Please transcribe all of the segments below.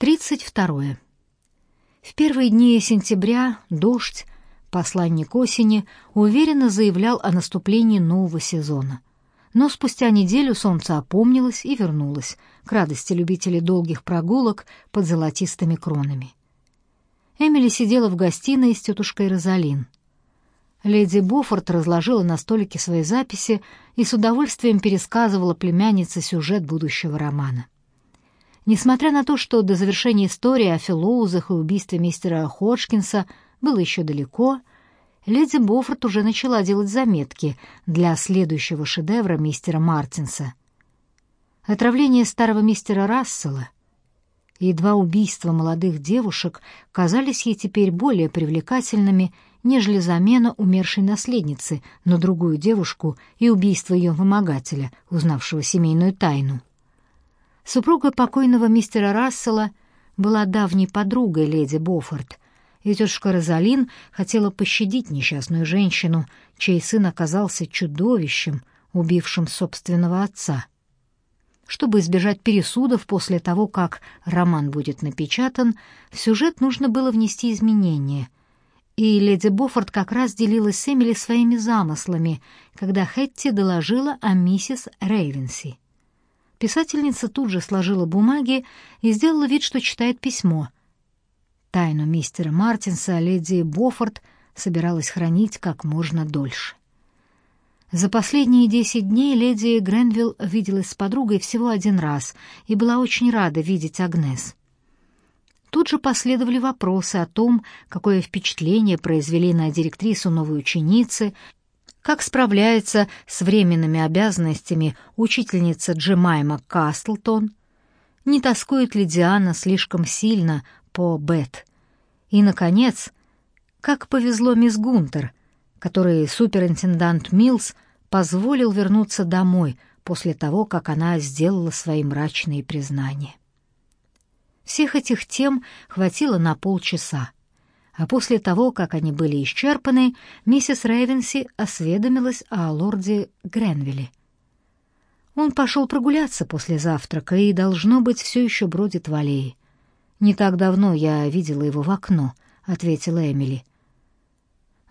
32. В первые дни сентября дождь, посланник осени, уверенно заявлял о наступлении нового сезона. Но спустя неделю солнце опомнилось и вернулось, к радости любителей долгих прогулок под золотистыми кронами. Эмили сидела в гостиной с тетушкой Розалин. Леди Буффорд разложила на столике свои записи и с удовольствием пересказывала племяннице сюжет будущего романа. Несмотря на то, что до завершения истории о Филоузах и убийстве мистера Ходжкинса было еще далеко, леди Боффорд уже начала делать заметки для следующего шедевра мистера Мартинса. Отравление старого мистера Рассела и два убийства молодых девушек казались ей теперь более привлекательными, нежели замена умершей наследницы на другую девушку и убийство ее вымогателя, узнавшего семейную тайну. Супруга покойного мистера Рассела была давней подругой леди Боффорд, и тетушка Розалин хотела пощадить несчастную женщину, чей сын оказался чудовищем, убившим собственного отца. Чтобы избежать пересудов после того, как роман будет напечатан, в сюжет нужно было внести изменения. И леди Боффорд как раз делилась с Эмили своими замыслами, когда Хэтти доложила о миссис Рейвенси. Писательница тут же сложила бумаги и сделала вид, что читает письмо. Тайну мистера Мартинса леди Боффорд собиралась хранить как можно дольше. За последние десять дней леди Гренвилл виделась с подругой всего один раз и была очень рада видеть Агнес. Тут же последовали вопросы о том, какое впечатление произвели на директрису новой ученицы как справляется с временными обязанностями учительница Джемайма Кастлтон, не тоскует ли Диана слишком сильно по Бет. И, наконец, как повезло мисс Гунтер, которой суперинтендант Милс позволил вернуться домой после того, как она сделала свои мрачные признания. Всех этих тем хватило на полчаса а после того, как они были исчерпаны, миссис Рейвенси осведомилась о лорде Гренвилле. Он пошел прогуляться после завтрака и, должно быть, все еще бродит в аллее. «Не так давно я видела его в окно», — ответила Эмили.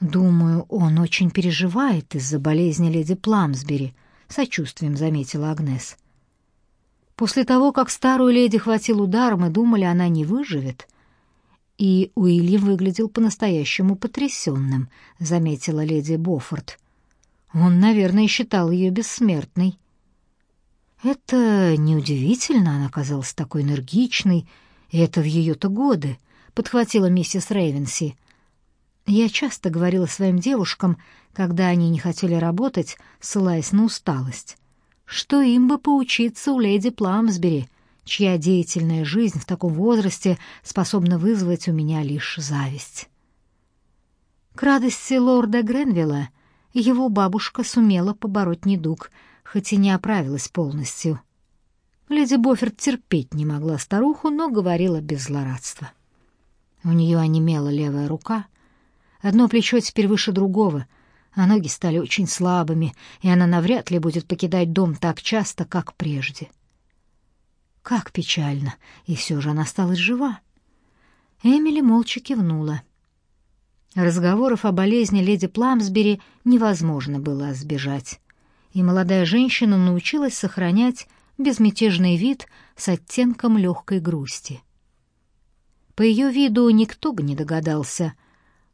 «Думаю, он очень переживает из-за болезни леди Пламсбери», — сочувствием заметила Агнес. «После того, как старую леди хватил удар, мы думали, она не выживет», — и Уильям выглядел по-настоящему потрясенным», — заметила леди Боффорд. «Он, наверное, считал ее бессмертной». «Это неудивительно, она казалась такой энергичной, и это в ее-то годы», — подхватила миссис Рейвенси. «Я часто говорила своим девушкам, когда они не хотели работать, ссылаясь на усталость, что им бы поучиться у леди Пламсбери — чья деятельная жизнь в таком возрасте способна вызвать у меня лишь зависть. К радости лорда Гренвилла его бабушка сумела побороть недуг, хоть и не оправилась полностью. Леди Бофферт терпеть не могла старуху, но говорила без злорадства. У нее онемела левая рука, одно плечо теперь выше другого, а ноги стали очень слабыми, и она навряд ли будет покидать дом так часто, как прежде. — как печально, и все же она осталась жива. Эмили молча кивнула. Разговоров о болезни леди Пламсбери невозможно было избежать, и молодая женщина научилась сохранять безмятежный вид с оттенком легкой грусти. По ее виду никто бы не догадался,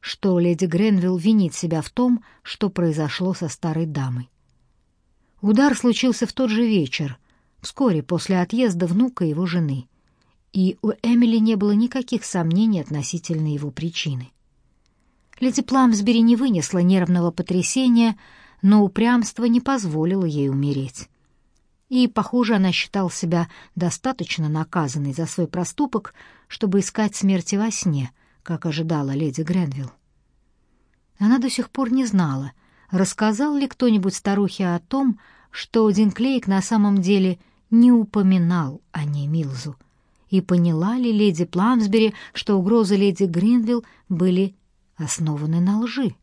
что леди Гренвилл винит себя в том, что произошло со старой дамой. Удар случился в тот же вечер, вскоре после отъезда внука его жены, и у Эмили не было никаких сомнений относительно его причины. Леди Пламсбери не вынесла нервного потрясения, но упрямство не позволило ей умереть. И, похоже, она считала себя достаточно наказанной за свой проступок, чтобы искать смерти во сне, как ожидала леди Гренвилл. Она до сих пор не знала, рассказал ли кто-нибудь старухе о том, что Динклейк на самом деле не упоминал о ней Милзу. И поняла ли леди Пламсбери, что угрозы леди Гринвилл были основаны на лжи?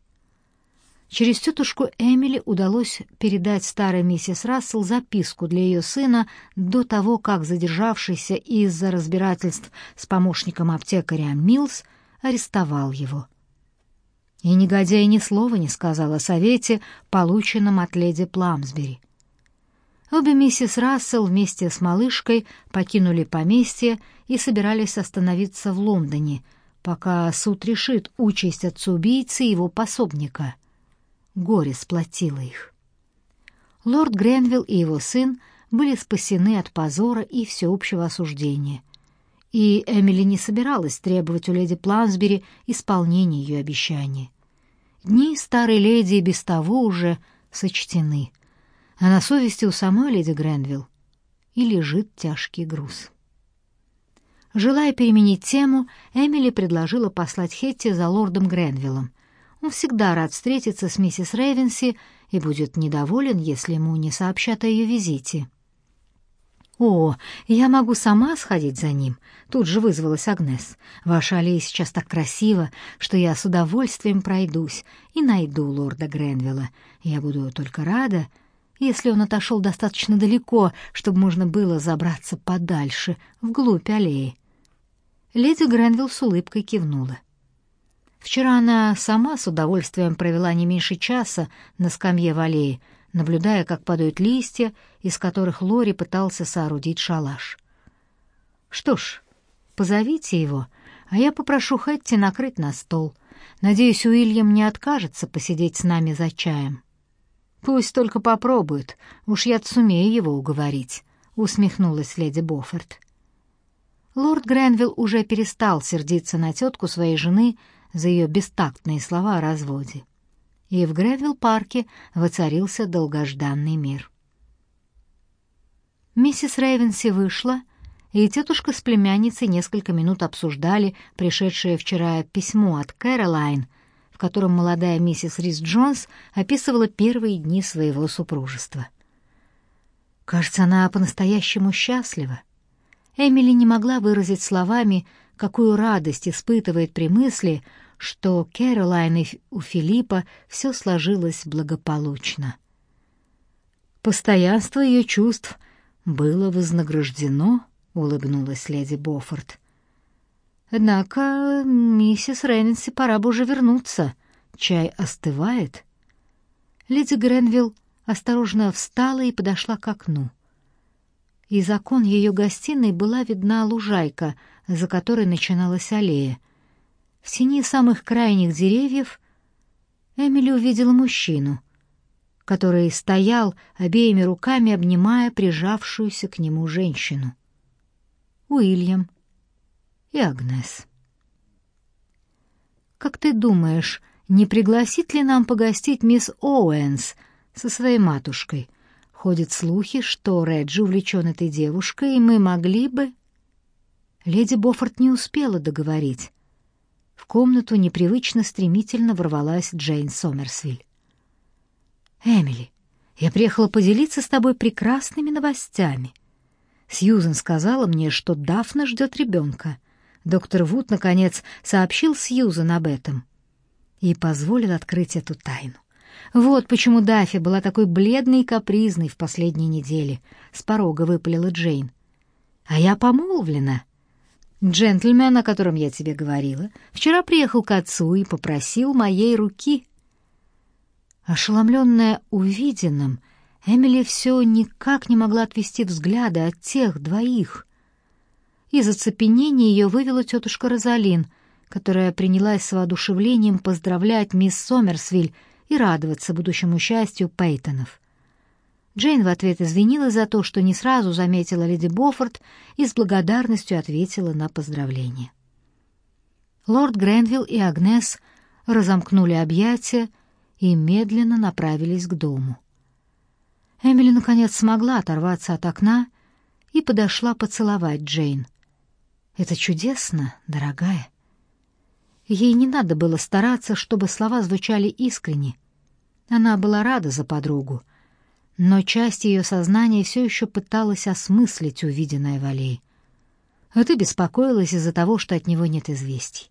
Через тетушку Эмили удалось передать старой миссис Рассел записку для ее сына до того, как задержавшийся из-за разбирательств с помощником аптекаря Милс арестовал его. И негодяй ни слова не сказал о совете, полученном от леди Пламсбери. Обе миссис Рассел вместе с малышкой покинули поместье и собирались остановиться в Лондоне, пока суд решит участь отца-убийцы и его пособника — Горе сплотило их. Лорд Гренвилл и его сын были спасены от позора и всеобщего осуждения. И Эмили не собиралась требовать у леди Плансбери исполнения ее обещания. Дни старой леди без того уже сочтены, а на совести у самой леди Гренвилл и лежит тяжкий груз. Желая переменить тему, Эмили предложила послать Хетти за лордом Гренвиллом, он всегда рад встретиться с миссис Рейвенси и будет недоволен, если ему не сообщат о ее визите. «О, я могу сама сходить за ним», — тут же вызвалась Агнес. «Ваша аллея сейчас так красива, что я с удовольствием пройдусь и найду лорда Гренвилла. Я буду только рада, если он отошел достаточно далеко, чтобы можно было забраться подальше, вглубь аллеи». Леди Гренвилл с улыбкой кивнула. Вчера она сама с удовольствием провела не меньше часа на скамье в аллее, наблюдая, как падают листья, из которых Лори пытался соорудить шалаш. «Что ж, позовите его, а я попрошу Хэтти накрыть на стол. Надеюсь, Уильям не откажется посидеть с нами за чаем». «Пусть только попробует, уж я сумею его уговорить», — усмехнулась леди Боффорд. Лорд Гренвилл уже перестал сердиться на тетку своей жены за ее бестактные слова о разводе. И в Гревилл-парке воцарился долгожданный мир. Миссис Рейвенси вышла, и тетушка с племянницей несколько минут обсуждали пришедшее вчера письмо от Кэролайн, котором молодая миссис Рис Джонс описывала первые дни своего супружества. Кажется, она по-настоящему счастлива. Эмили не могла выразить словами, какую радость испытывает при мысли, что Кэролайн и у Филиппа все сложилось благополучно. Постоянство ее чувств было вознаграждено, улыбнулась леди Боффорд. Однако миссис Рейнси пора бы уже вернуться. Чай остывает. Леди Гренвилл осторожно встала и подошла к окну. Из окон ее гостиной была видна лужайка, за которой начиналась аллея — в тени самых крайних деревьев Эмили увидела мужчину, который стоял, обеими руками обнимая прижавшуюся к нему женщину. Уильям и Агнес. «Как ты думаешь, не пригласит ли нам погостить мисс Оуэнс со своей матушкой? Ходят слухи, что Реджи увлечен этой девушкой, и мы могли бы...» Леди Боффорд не успела договорить. В комнату непривычно стремительно ворвалась Джейн Сомерсвиль. «Эмили, я приехала поделиться с тобой прекрасными новостями. Сьюзен сказала мне, что Дафна ждет ребенка. Доктор Вуд, наконец, сообщил Сьюзен об этом и позволил открыть эту тайну. Вот почему Даффи была такой бледной и капризной в последние недели, с порога выпалила Джейн. А я помолвлена. Джентльмен, о котором я тебе говорила, вчера приехал к отцу и попросил моей руки. Ошеломленная увиденным, Эмили все никак не могла отвести взгляда от тех двоих. Из оцепенения ее вывела тетушка Розалин, которая принялась с воодушевлением поздравлять мисс Сомерсвиль и радоваться будущему счастью Пейтонов. Джейн в ответ извинилась за то, что не сразу заметила леди Боффорд и с благодарностью ответила на поздравление. Лорд Гренвилл и Агнес разомкнули объятия и медленно направились к дому. Эмили наконец смогла оторваться от окна и подошла поцеловать Джейн. Это чудесно, дорогая. Ей не надо было стараться, чтобы слова звучали искренне. Она была рада за подругу, но часть ее сознания все еще пыталась осмыслить увиденное в А ты беспокоилась из-за того, что от него нет известий.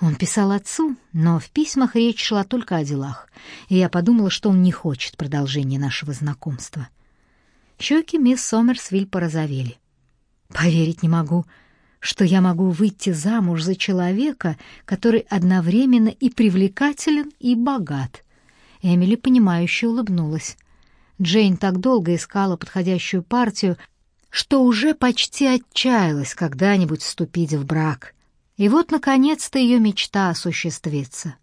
Он писал отцу, но в письмах речь шла только о делах, и я подумала, что он не хочет продолжения нашего знакомства. Щеки мисс Сомерсвиль порозовели. «Поверить не могу, что я могу выйти замуж за человека, который одновременно и привлекателен, и богат». Эмили, понимающе улыбнулась. Джейн так долго искала подходящую партию, что уже почти отчаялась когда-нибудь вступить в брак. И вот, наконец-то, ее мечта осуществится.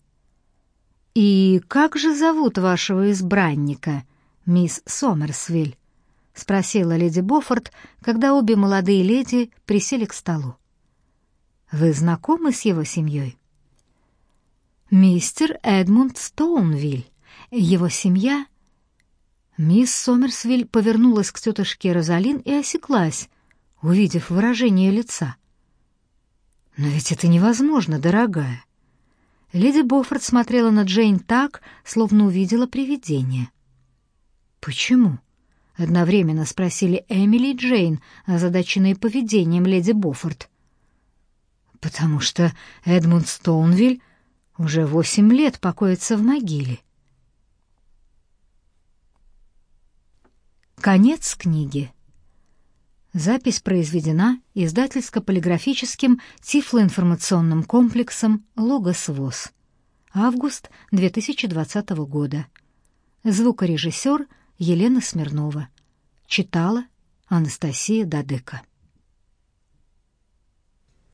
«И как же зовут вашего избранника, мисс Сомерсвиль?» — спросила леди Боффорд, когда обе молодые леди присели к столу. «Вы знакомы с его семьей?» «Мистер Эдмунд Стоунвиль. Его семья...» Мисс Сомерсвиль повернулась к тетушке Розалин и осеклась, увидев выражение лица. «Но ведь это невозможно, дорогая». Леди Боффорд смотрела на Джейн так, словно увидела привидение. «Почему?» — одновременно спросили Эмили и Джейн, озадаченные поведением леди Боффорд. «Потому что Эдмунд Стоунвиль уже восемь лет покоится в могиле». Конец книги. Запись произведена издательско-полиграфическим тифлоинформационным комплексом «Логос ВОЗ». Август 2020 года. Звукорежиссер Елена Смирнова. Читала Анастасия Дадыка.